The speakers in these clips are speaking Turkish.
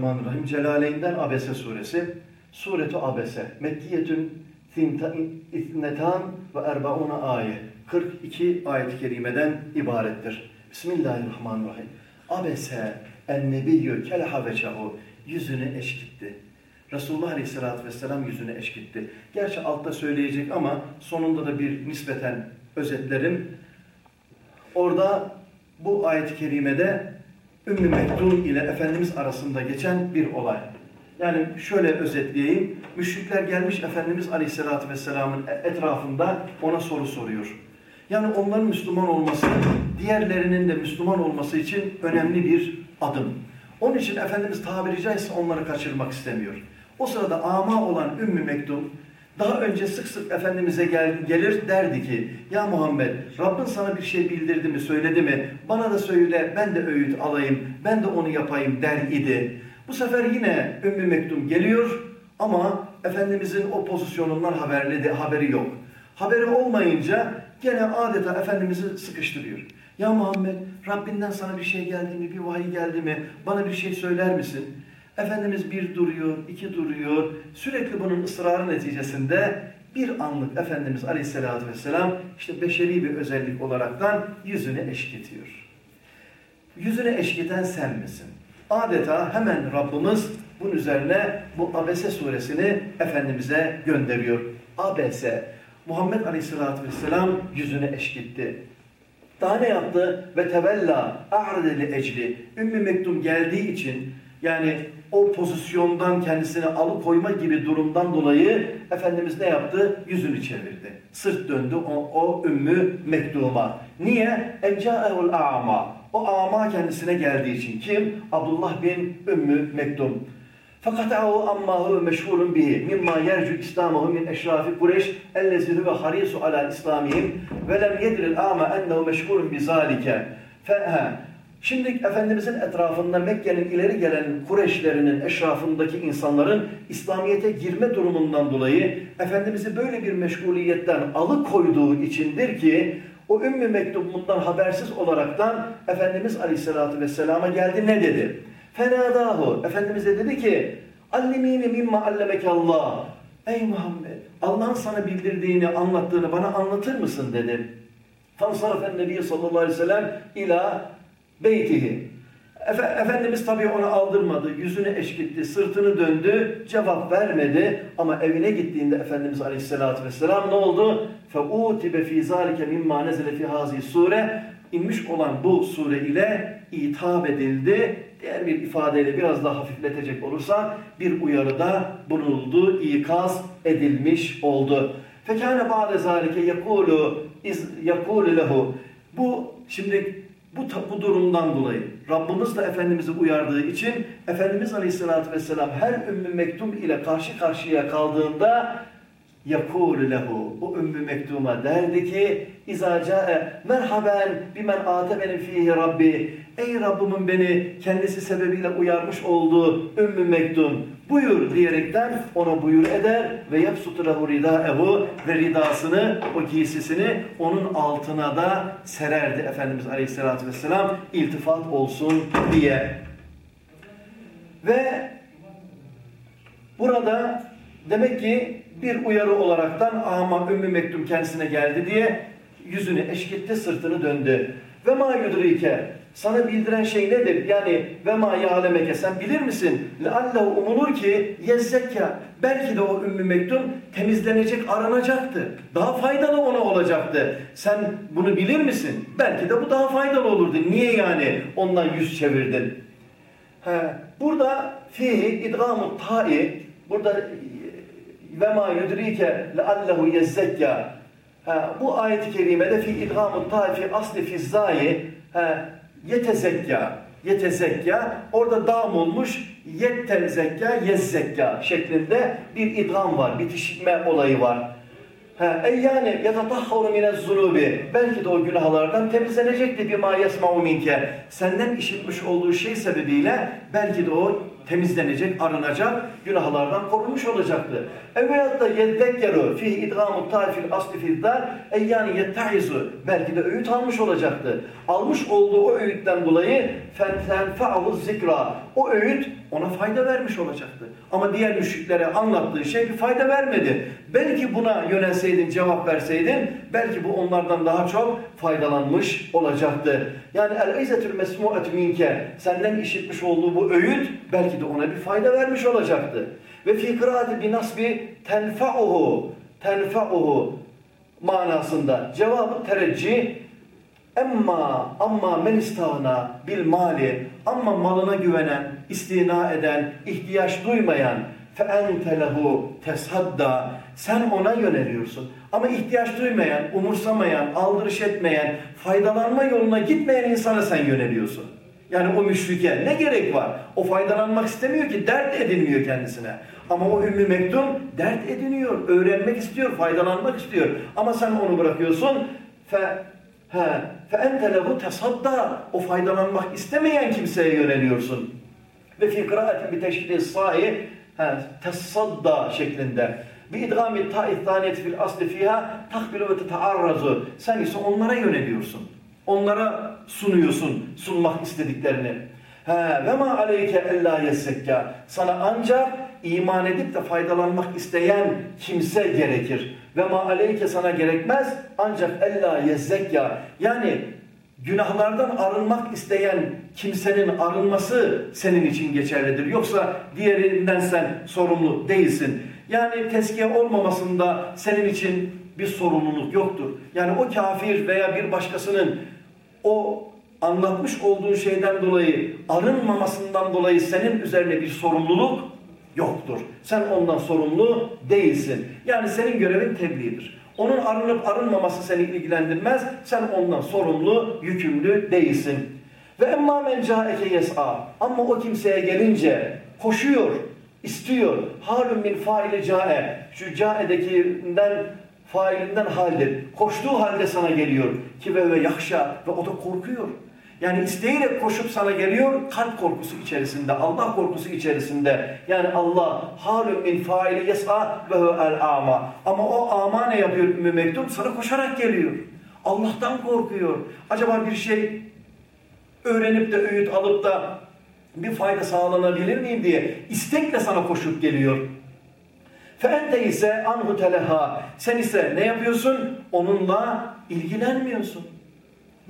Bismillahirrahmanirrahim. Celaleyn'den Abese suresi. Suretu Abese. Mekkiyetün itnetan ve erbauna ayet. 42 ayet-i kerimeden ibarettir. Bismillahirrahmanirrahim. Abese ennebiyyü kelhaveçehu. Yüzünü eşkitti. Resulullah Aleyhisselatü Vesselam yüzünü eşkitti. Gerçi altta söyleyecek ama sonunda da bir nispeten özetlerim. Orada bu ayet-i kerimede Ümmü Mektum ile Efendimiz arasında geçen bir olay. Yani şöyle özetleyeyim. Müşrikler gelmiş Efendimiz Aleyhisselatü Vesselam'ın etrafında ona soru soruyor. Yani onların Müslüman olması, diğerlerinin de Müslüman olması için önemli bir adım. Onun için Efendimiz tabiri caizse onları kaçırmak istemiyor. O sırada ama olan Ümmü Mektum daha önce sık sık Efendimiz'e gel, gelir derdi ki ya Muhammed Rabbin sana bir şey bildirdi mi söyledi mi bana da söyle ben de öğüt alayım ben de onu yapayım der idi. Bu sefer yine Ümmü Mektum geliyor ama Efendimiz'in o pozisyonundan haberli de, haberi yok. Haberi olmayınca gene adeta Efendimiz'i sıkıştırıyor. Ya Muhammed Rabbinden sana bir şey geldi mi bir vahiy geldi mi bana bir şey söyler misin? Efendimiz bir duruyor, iki duruyor. Sürekli bunun ısrarı neticesinde bir anlık Efendimiz Aleyhisselatü Vesselam işte beşeri bir özellik olaraktan yüzünü eşkitiyor. Yüzünü eşkiten sen misin? Adeta hemen Rabbimiz bunun üzerine bu Abese suresini Efendimiz'e gönderiyor. Abese, Muhammed Aleyhisselatü Vesselam yüzünü eşkitti. Daha ne yaptı? Ve tevella a'redeli ecli. Ümmü Mektum geldiği için yani o pozisyondan kendisini alıkoyma gibi durumdan dolayı Efendimiz ne yaptı? Yüzünü çevirdi. Sırt döndü o, o ümmü mektuma. Niye? Enca'ehul a'ma. O ama kendisine geldiği için. Kim? Abdullah bin Ümmü Mektum. Fakat o amma hu meşhurun bihi mimma yercu İslamahu min eşrafi Kureyş ellezi huve harisu ala İslamihim ve lem yedril ama ennehu meşhurun bizalike. Feha Şimdi Efendimizin etrafında Mekke'nin ileri gelen Kureyşlerinin eşrafındaki insanların İslamiyet'e girme durumundan dolayı Efendimiz'i böyle bir meşguliyetten alıkoyduğu içindir ki o Ümmü Mektubundan habersiz olaraktan Efendimiz Aleyhisselatü Vesselam'a geldi ne dedi? Fenadahu. Efendimiz de dedi ki Allimini mimma allemekallah. Ey Muhammed Allah'ın sana bildirdiğini anlattığını bana anlatır mısın dedi. Fansarafen Nebi sallallahu aleyhi ve sellem ila beytihi. Efe, Efendimiz tabii onu aldırmadı, yüzünü eşkitti, sırtını döndü, cevap vermedi. Ama evine gittiğinde Efendimiz Aleyhisselatü Vesselam ne oldu? فَاُوْتِبَ ف۪ي ذَٰلِكَ مِمَّا نَزَلَ فِي هَذِي sure inmiş olan bu sure ile hitap edildi. Diğer bir ifadeyle biraz daha hafifletecek olursa bir uyarıda bulunuldu, ikaz edilmiş oldu. Fekâne ba'de zâlike yekûlu yekûlu lehu. Bu şimdi bu, bu durumdan dolayı Rabbimiz de Efendimiz'i uyardığı için Efendimiz Aleyhisselatü Vesselam her ümmü mektum ile karşı karşıya kaldığında yakûlü lehu o ümmü mektuma derdi ki izacae merhaben bimen benim fihi rabbi ey Rabbimin beni kendisi sebebiyle uyarmış olduğu ümmü mektum buyur diyerekten ona buyur eder ve yapsutu lehu ridaehu ve ridasını o giysisini onun altına da sererdi Efendimiz Aleyhisselatü Vesselam iltifat olsun diye. Ve burada demek ki bir uyarı olaraktan ama Ümmü Mektum kendisine geldi diye yüzünü eşkitti, sırtını döndü. Ve ma yudrike sana bildiren şey nedir? Yani ve ma ya'lemeke sen bilir misin? Leallehu umulur ki yezzekka belki de o Ümmü Mektum temizlenecek, aranacaktı. Daha faydalı ona olacaktı. Sen bunu bilir misin? Belki de bu daha faydalı olurdu. Niye yani ondan yüz çevirdin? He, burada fihi idgamu ta'i burada ve ma yudrike leallehu yezzekka. Bu ayet-i kerimede fi idgamu ta'i fi asli fi zayi yetezekka yetezekka. Orada dam olmuş yettezekka yezzekka şeklinde bir idgam var bitişme olayı var. Ey yani yatatahharu minez zunubi belki de o günahlardan temizlenecekti bir ma yesma'u minke. Senden işitmiş olduğu şey sebebiyle belki de o temizlenecek, arınacak, günahlardan korunmuş olacaktı. Evveyat da yeddekkeru fih idgamu taifil asli fiddar eyyani yettahizu belki de öğüt almış olacaktı. Almış olduğu o öğütten dolayı fenfe'ahu zikra O öğüt ona fayda vermiş olacaktı. Ama diğer müşriklere anlattığı şey bir fayda vermedi. Belki buna yönelseydin, cevap verseydin, belki bu onlardan daha çok faydalanmış olacaktı. Yani el-izzetül mesmu'et minke, senden işitmiş olduğu bu öğüt, belki de ona bir fayda vermiş olacaktı. Ve fi kıraati bi nasbi tenfa'uhu, tenfa'uhu manasında. Cevabı tereccih, Emma amma men istağna bil mali amma malına güvenen, istina eden, ihtiyaç duymayan ente lehu teshadda sen ona yöneliyorsun. Ama ihtiyaç duymayan, umursamayan, aldırış etmeyen, faydalanma yoluna gitmeyen insana sen yöneliyorsun. Yani o müşrike ne gerek var? O faydalanmak istemiyor ki, dert edinmiyor kendisine. Ama o Ümmü Mektum dert ediniyor, öğrenmek istiyor, faydalanmak istiyor. Ama sen onu bırakıyorsun. Fe He, fe. O faydalanmak istemeyen kimseye yöneliyorsun. Ve fi kıraatin bi teşkili sahi tesadda şeklinde. Bi idgami ta'i thaniyet fil asli fiha takbilu ve tetearrazu. Sen ise onlara yöneliyorsun. Onlara sunuyorsun sunmak istediklerini. Ve ma aleyke ella yezzekka. Sana ancak iman edip de faydalanmak isteyen kimse gerekir. Ve ma aleyke sana gerekmez ancak ella yezzekya. Yani günahlardan arınmak isteyen kimsenin arınması senin için geçerlidir. Yoksa diğerinden sen sorumlu değilsin. Yani tezkiye olmamasında senin için bir sorumluluk yoktur. Yani o kafir veya bir başkasının o anlatmış olduğun şeyden dolayı arınmamasından dolayı senin üzerine bir sorumluluk yoktur. Sen ondan sorumlu değilsin. Yani senin görevin tebliğdir. Onun arınıp arınmaması seni ilgilendirmez. Sen ondan sorumlu, yükümlü değilsin. Ve emma men caeke yes'a. Ama o kimseye gelince koşuyor, istiyor. Halun min faili cae. Şu cae'dekinden failinden haldir. Koştuğu halde sana geliyor. Ki ve ve yakşa ve o da korkuyor. Yani isteyerek koşup sana geliyor kalp korkusu içerisinde, Allah korkusu içerisinde. Yani Allah halun min faili yes'a ve el ama. Ama o ama ne yapıyor Ümmü Mektum? Sana koşarak geliyor. Allah'tan korkuyor. Acaba bir şey öğrenip de öğüt alıp da bir fayda sağlanabilir miyim diye istekle sana koşup geliyor. Feente ise anhu teleha. Sen ise ne yapıyorsun? Onunla ilgilenmiyorsun.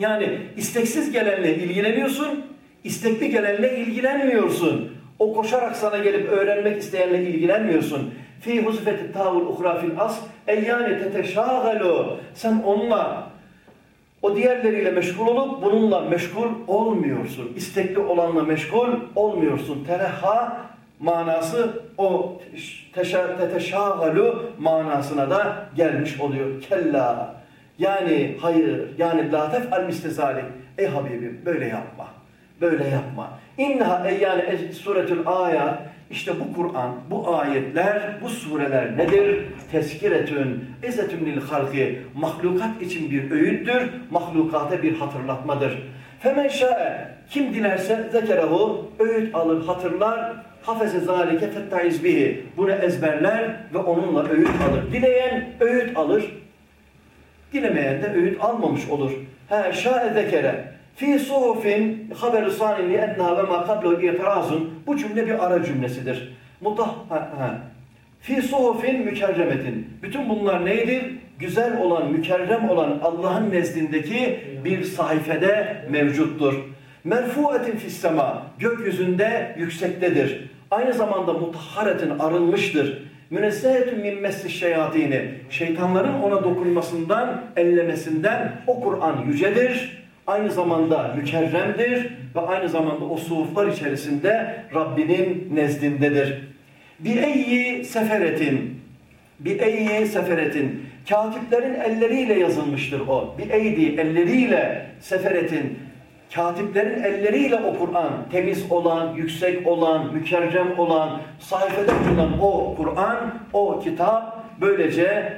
Yani isteksiz gelenle ilgileniyorsun, istekli gelenle ilgilenmiyorsun. O koşarak sana gelip öğrenmek isteyenle ilgilenmiyorsun. Fi huzfeti tavul uhra fil as eyyani teteşagalu. Sen onunla o diğerleriyle meşgul olup bununla meşgul olmuyorsun. İstekli olanla meşgul olmuyorsun. Tereha manası o teteşagalu manasına da gelmiş oluyor. Kella yani hayır, yani la tef'al mistezalik. Ey Habibim böyle yapma. Böyle yapma. İnneha ey yani suretül ayat. İşte bu Kur'an, bu ayetler, bu sureler nedir? Teskiretün, izzetün lil halki. Mahlukat için bir öğüttür, mahlukata bir hatırlatmadır. Femen şa'e, kim dilerse zekerehu, öğüt alır, hatırlar, hafeze zalike fettaiz bihi. Bunu ezberler ve onunla öğüt alır. Dileyen öğüt alır, Dilemeyen de öğüt almamış olur. Ha şa'e zekere. Fi suhufin haber-i sanin li enna ve ma kablu itirazun. Bu cümle bir ara cümlesidir. Mutah. Fi suhufin mükerremetin. Bütün bunlar neydi? Güzel olan, mükerrem olan Allah'ın nezdindeki bir sayfede mevcuttur. Merfuetin fissema. Gökyüzünde yüksektedir. Aynı zamanda mutahharetin arınmıştır. Münezzehetun min mesli şeyatini. Şeytanların ona dokunmasından, ellemesinden o Kur'an yücedir. Aynı zamanda mükerremdir ve aynı zamanda o suhuflar içerisinde Rabbinin nezdindedir. Bir eyyi seferetin, bir eyyi seferetin, katiplerin elleriyle yazılmıştır o. Bir eydi, elleriyle seferetin, katiplerin elleriyle o Kur'an, temiz olan, yüksek olan, mükerrem olan, sayfada bulunan o Kur'an, o kitap böylece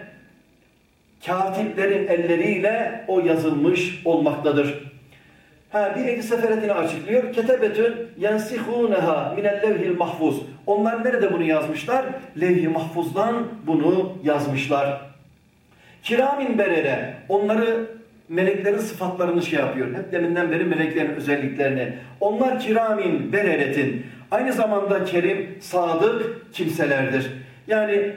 katiplerin elleriyle o yazılmış olmaktadır. Ha, bir eli seferetini açıklıyor. Ketebetün yensihuneha minel levhil mahfuz. Onlar nerede bunu yazmışlar? Levh-i mahfuzdan bunu yazmışlar. Kiramin berere. Onları meleklerin sıfatlarını şey yapıyor. Hep deminden beri meleklerin özelliklerini. Onlar kiramin, bereretin. Aynı zamanda kerim, sadık kimselerdir. Yani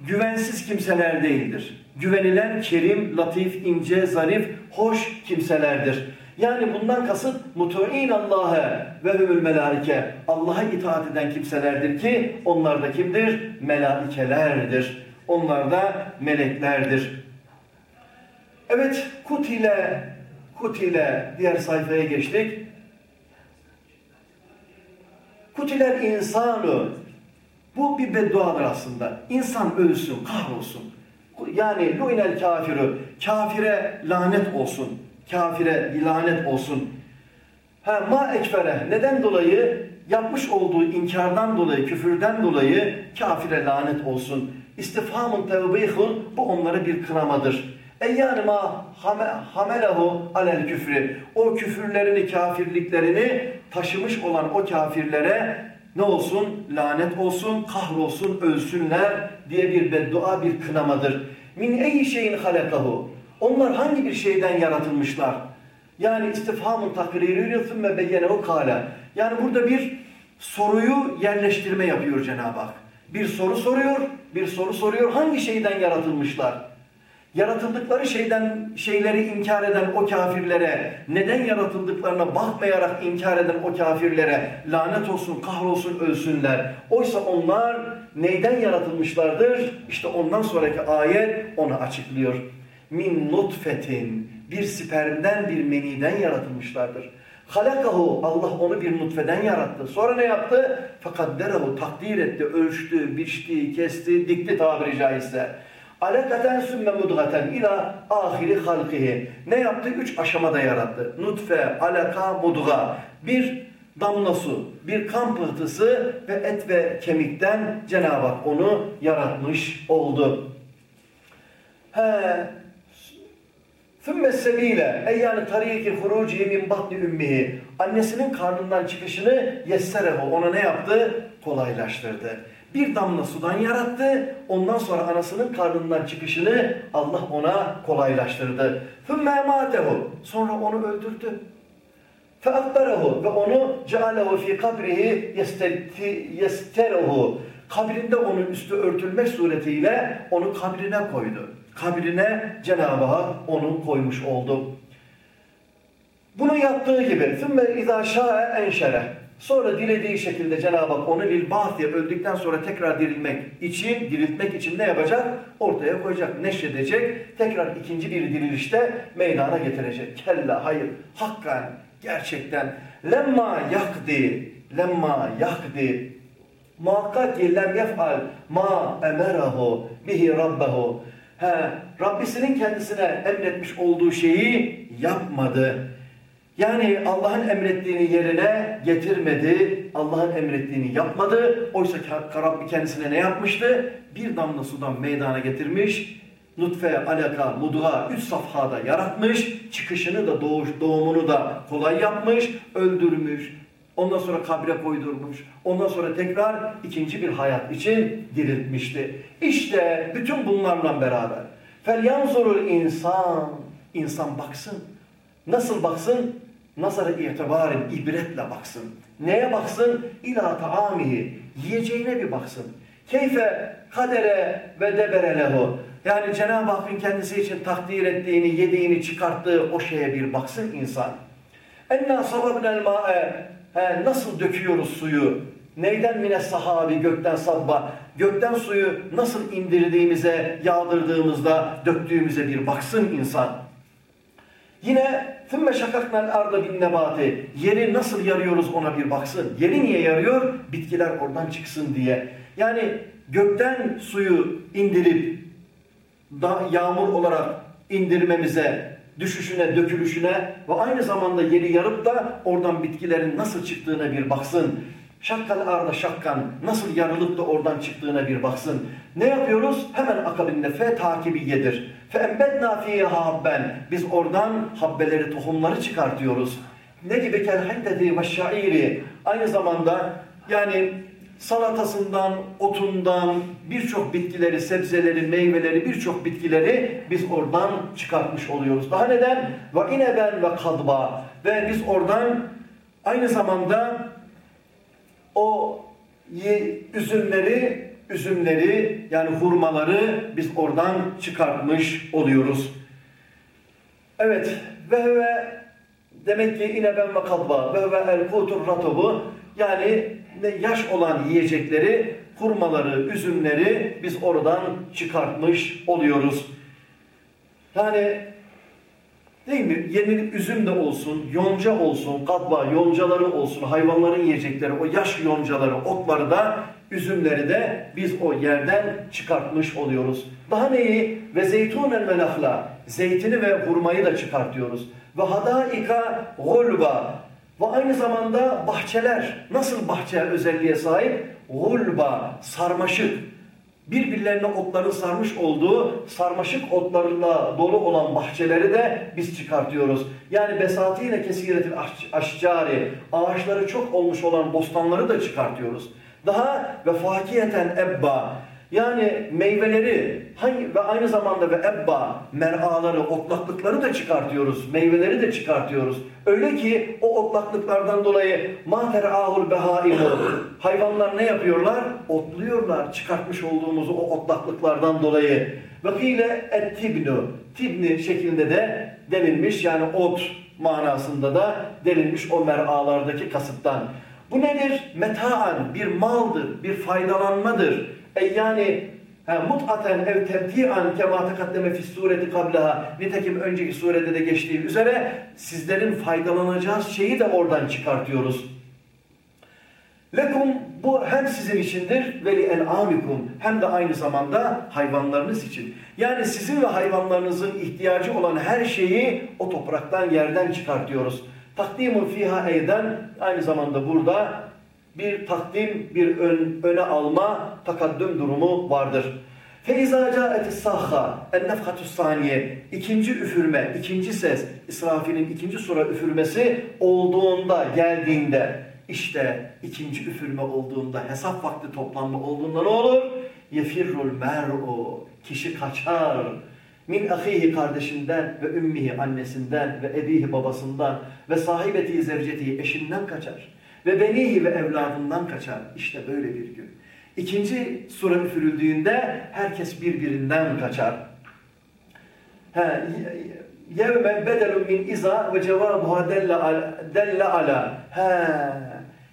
güvensiz kimseler değildir. Güvenilen kerim, latif, ince, zarif, hoş kimselerdir. Yani bundan kasıt mutu'in Allah'a ve hümül melaike. Allah'a itaat eden kimselerdir ki onlar da kimdir? Melaikelerdir. Onlar da meleklerdir. Evet, kutile, kutile diğer sayfaya geçtik. Kutiler insanı. Bu bir bedduadır aslında. İnsan ölsün, kahrolsun. Yani lu'inel kafiru. Kafire lanet olsun. Kafire lanet olsun. Ha, ma ekfere. Neden dolayı? Yapmış olduğu inkardan dolayı, küfürden dolayı kafire lanet olsun. İstifhamın tevbihun bu onlara bir kınamadır. Eyyâni ma hamelehu alel küfri. O küfürlerini, kafirliklerini taşımış olan o kafirlere ne olsun? Lanet olsun, kahrolsun, ölsünler diye bir beddua, bir kınamadır. Min ey şeyin halakahu. Onlar hangi bir şeyden yaratılmışlar? Yani istifhamın takririyle thümme beyyenehu kâle. Yani burada bir soruyu yerleştirme yapıyor Cenab-ı Hak. Bir soru soruyor, bir soru soruyor. Hangi şeyden yaratılmışlar? Yaratıldıkları şeyden şeyleri inkar eden o kafirlere, neden yaratıldıklarına bakmayarak inkar eden o kafirlere lanet olsun, kahrolsun, ölsünler. Oysa onlar neyden yaratılmışlardır? İşte ondan sonraki ayet onu açıklıyor. Min nutfetin, bir spermden bir meniden yaratılmışlardır. Halakahu, Allah onu bir nutfeden yarattı. Sonra ne yaptı? Fakat derahu takdir etti, ölçtü, biçti, kesti, dikti tabiri caizse. Alakaten sümme mudgaten ila ahiri halkihi. Ne yaptı? Üç aşamada yarattı. Nutfe, alaka, mudga. Bir damla su, bir kan pıhtısı ve et ve kemikten Cenab-ı Hak onu yaratmış oldu. He, Sümme sebile ey yani tariki huruci min batni ümmihi. Annesinin karnından çıkışını yesserehu ona ne yaptı? Kolaylaştırdı Bir damla sudan yarattı. Ondan sonra anasının karnından çıkışını Allah ona kolaylaştırdı. ثُمَّ اَمَاتَهُ Sonra onu öldürdü. فَاَقْبَرَهُ Ve onu جَعَلَهُ ف۪ي قَبْرِهِ يَسْتَرَهُ Kabrinde onun üstü örtülmek suretiyle onu kabrine koydu. Kabrine Cenab-ı Hak onu koymuş oldu. Bunu yaptığı gibi ثُمَّ اِذَا شَاءَ اَنْشَرَهُ Sonra dilediği şekilde Cenab-ı Hak onu lil diye öldükten sonra tekrar dirilmek için, diriltmek için ne yapacak? Ortaya koyacak, neşredecek. Tekrar ikinci bir dirilişte meydana getirecek. Kella, hayır, hakkan, gerçekten. Lemma yakdi, lemma yakdi. Muhakkak ki lem yef'al ma emerahu bihi rabbehu. He, Rabbisinin kendisine emretmiş olduğu şeyi yapmadı. Yani Allah'ın emrettiğini yerine getirmedi, Allah'ın emrettiğini yapmadı. Oysa Rabbi kendisine ne yapmıştı? Bir damla sudan meydana getirmiş, nutfe, alaka, mudga üç safhada yaratmış, çıkışını da doğuş, doğumunu da kolay yapmış, öldürmüş, ondan sonra kabre koydurmuş, ondan sonra tekrar ikinci bir hayat için diriltmişti. İşte bütün bunlarla beraber فَلْيَنْظُرُ insan, insan baksın. Nasıl baksın? Nazarı itibarın ibretle baksın. Neye baksın? İlâ taamihi. Yiyeceğine bir baksın. Keyfe kadere ve debere lehu. Yani Cenab-ı Hakk'ın kendisi için takdir ettiğini, yediğini çıkarttığı o şeye bir baksın insan. Enna sababnel ma'e. Nasıl döküyoruz suyu? Neyden mine sahabi gökten sabba? Gökten suyu nasıl indirdiğimize, yağdırdığımızda, döktüğümüze bir baksın insan. Yine ثُمَّ شَكَكْنَا الْاَرْضَ بِالنَّبَاتِ Yeri nasıl yarıyoruz ona bir baksın. Yeri niye yarıyor? Bitkiler oradan çıksın diye. Yani gökten suyu indirip da yağmur olarak indirmemize, düşüşüne, dökülüşüne ve aynı zamanda yeri yarıp da oradan bitkilerin nasıl çıktığına bir baksın. Şakkal arda şakkan nasıl yarılıp da oradan çıktığına bir baksın. Ne yapıyoruz? Hemen akabinde fe takibiyedir. Fe embedna fiha habben. Biz oradan habbeleri, tohumları çıkartıyoruz. Ne gibi kel hendedi ve şairi. Aynı zamanda yani salatasından, otundan, birçok bitkileri, sebzeleri, meyveleri, birçok bitkileri biz oradan çıkartmış oluyoruz. Daha neden? Ve ineben ve kadba. Ve biz oradan aynı zamanda o üzümleri, üzümleri yani hurmaları biz oradan çıkartmış oluyoruz. Evet. Ve ve demek ki ineben ve kadba ve ve el kutur ratobu yani yaş olan yiyecekleri, hurmaları, üzümleri biz oradan çıkartmış oluyoruz. Yani değil mi? Yeni üzüm de olsun, yonca olsun, kadba, yoncaları olsun, hayvanların yiyecekleri, o yaş yoncaları, otları da, üzümleri de biz o yerden çıkartmış oluyoruz. Daha neyi? Ve zeytunen ve nahla, zeytini ve hurmayı da çıkartıyoruz. Ve hadaika gulba, ve aynı zamanda bahçeler, nasıl bahçe özelliğe sahip? Gulba, sarmaşık. Birbirlerine otların sarmış olduğu sarmaşık otlarla dolu olan bahçeleri de biz çıkartıyoruz. Yani besatine kesiretil aşcari, ağaçları çok olmuş olan bostanları da çıkartıyoruz. Daha ve fakiyeten ebba, yani meyveleri hangi ve aynı zamanda ve ebba meraları, otlaklıkları da çıkartıyoruz. Meyveleri de çıkartıyoruz. Öyle ki o otlaklıklardan dolayı mahterahul behaimu hayvanlar ne yapıyorlar? Otluyorlar çıkartmış olduğumuz o otlaklıklardan dolayı. Ve kile et tibnu tibni şeklinde de denilmiş yani ot manasında da denilmiş o meralardaki kasıttan. Bu nedir? Metaan bir maldır, bir faydalanmadır e yani mut'aten ev tebti'an kema tekaddeme fis sureti kablaha nitekim önceki surede de geçtiği üzere sizlerin faydalanacağı şeyi de oradan çıkartıyoruz. Lekum bu hem sizin içindir ve li en'amikum hem de aynı zamanda hayvanlarınız için. Yani sizin ve hayvanlarınızın ihtiyacı olan her şeyi o topraktan yerden çıkartıyoruz. Takdimun fiha eyden aynı zamanda burada bir takdim, bir ön, öne alma, takaddüm durumu vardır. فَاِذَا جَاءَتِ السَّاخَّ اَنَّفْخَةُ saniye ikinci üfürme, ikinci ses, İsrafil'in ikinci sura üfürmesi olduğunda, geldiğinde, işte ikinci üfürme olduğunda, hesap vakti toplanma olduğunda ne olur? يَفِرُّ الْمَرْءُ Kişi kaçar. Min ahihi kardeşinden ve ümmihi annesinden ve ebihi babasından ve sahibeti zevceti eşinden kaçar Ve benihi ve evladından kaçar. İşte böyle bir gün. İkinci sura üfürüldüğünde herkes birbirinden kaçar. He, yevme bedelun min iza ve cevabuha delle ala. He,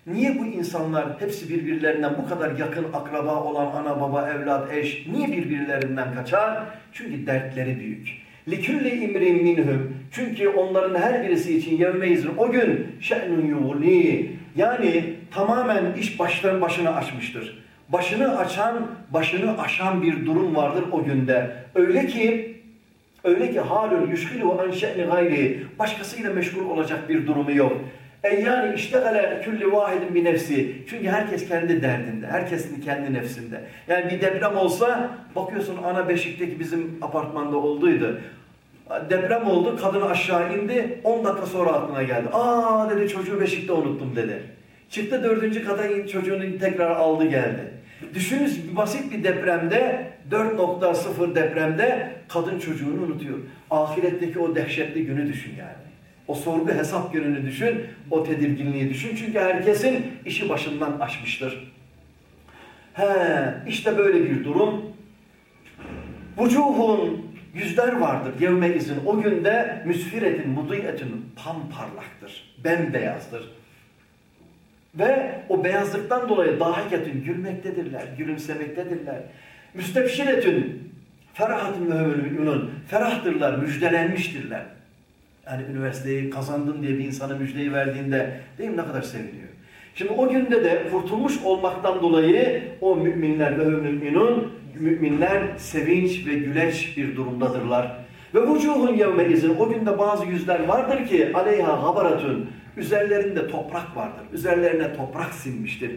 niye bu insanlar hepsi birbirlerinden bu kadar yakın akraba olan ana baba evlat eş niye birbirlerinden kaçar? Çünkü dertleri büyük. Likülli imrin minhum. Çünkü onların her birisi için yevmeyizin o gün şe'nun yuvli. Yani tamamen iş baştan başına açmıştır. Başını açan, başını aşan bir durum vardır o günde. Öyle ki öyle ki halun yüşkilu an şe'ni gayri başkasıyla meşgul olacak bir durumu yok. E yani iştegale külli vahidin bir nefsi. Çünkü herkes kendi derdinde, herkesin kendi nefsinde. Yani bir deprem olsa bakıyorsun ana beşikteki bizim apartmanda olduydu. Deprem oldu, kadın aşağı indi, 10 dakika sonra aklına geldi. Aa dedi çocuğu beşikte unuttum dedi. Çıktı dördüncü kata çocuğunu tekrar aldı geldi. Düşünün basit bir depremde, 4.0 depremde kadın çocuğunu unutuyor. Ahiretteki o dehşetli günü düşün yani. O sorgu hesap gününü düşün, o tedirginliği düşün. Çünkü herkesin işi başından aşmıştır. He, işte böyle bir durum. Vucuhun yüzler vardır yevme izin. O günde müsfiretin, mudiyetin pamparlaktır, bembeyazdır. Ve o beyazlıktan dolayı dahiketün gülmektedirler, gülümsemektedirler. Müstebşiretün, ferahatın ve ferahtırlar, müjdelenmiştirler. Yani üniversiteyi kazandın diye bir insana müjdeyi verdiğinde değil mi ne kadar seviniyor. Şimdi o günde de kurtulmuş olmaktan dolayı o müminler ve müminun müminler sevinç ve güleç bir durumdadırlar. Ve vucuhun yevme izin o günde bazı yüzler vardır ki aleyha habaratun üzerlerinde toprak vardır. Üzerlerine toprak sinmiştir.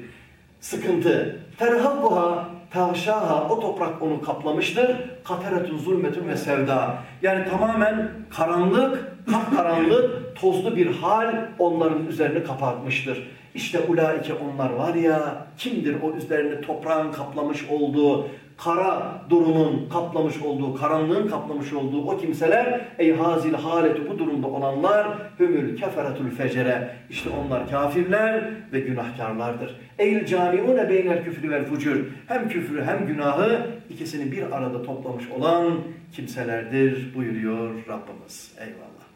Sıkıntı. Terhabbuha tavşaha o toprak onu kaplamıştır. Kateretun zulmetun ve sevda. Yani tamamen karanlık, karanlık, tozlu bir hal onların üzerini kapatmıştır. İşte ulaike onlar var ya, kimdir o üzerine toprağın kaplamış olduğu, kara durumun kaplamış olduğu, karanlığın kaplamış olduğu o kimseler, ey hazil haleti bu durumda olanlar, hümül keferetül fecere, işte onlar kafirler ve günahkarlardır. Eyyül camiune beynel küfrü vel fucur, hem küfrü hem günahı ikisini bir arada toplamış olan kimselerdir buyuruyor Rabbimiz. Eyvallah.